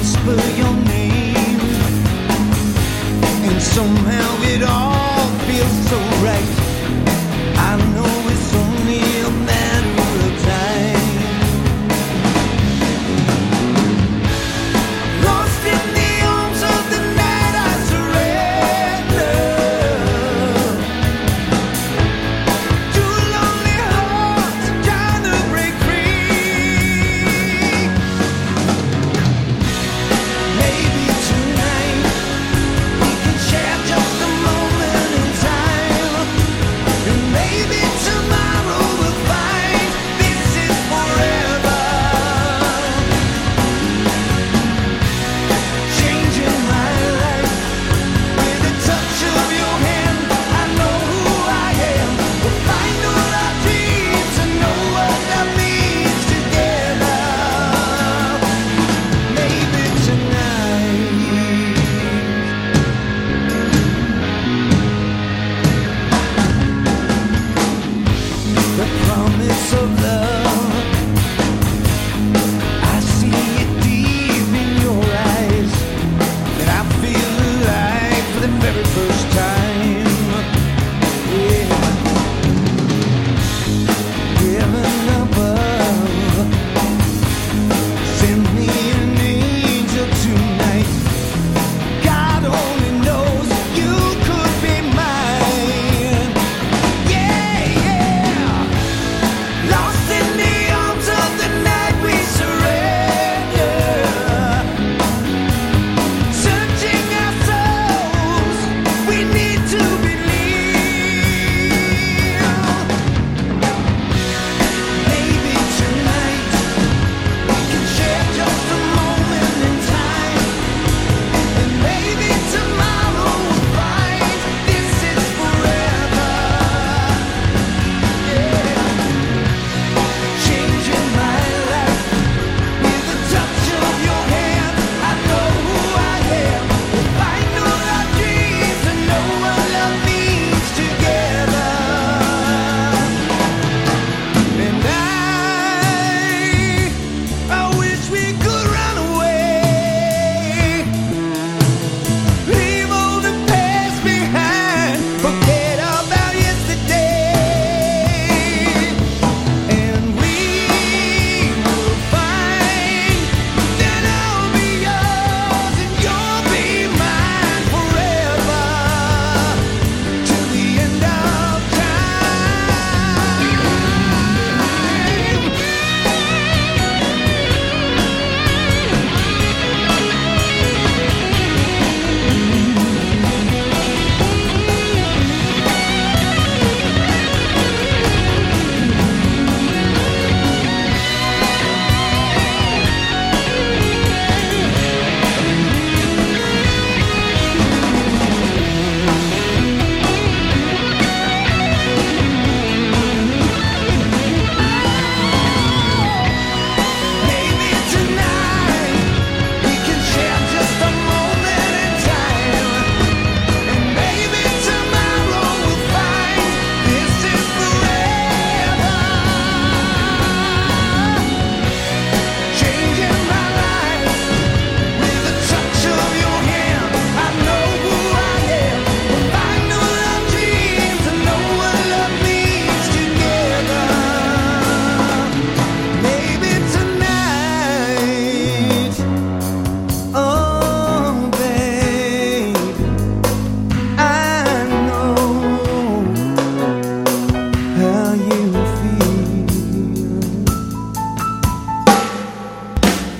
whisper your name, and somehow it all feels so.